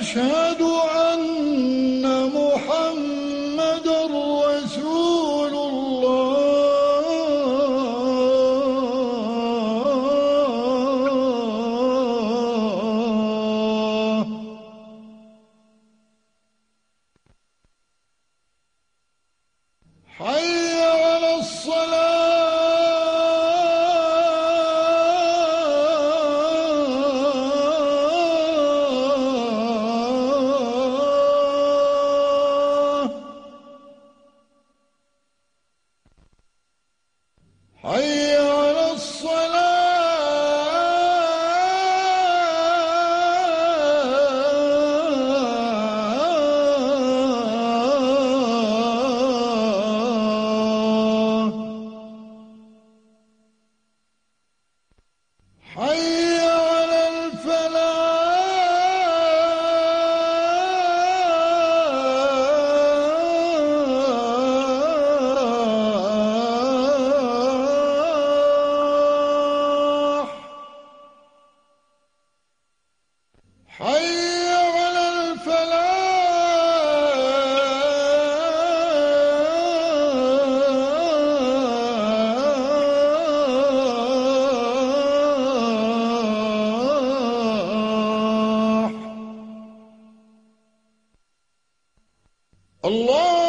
أشهد أن حي حي على الفلاح. الله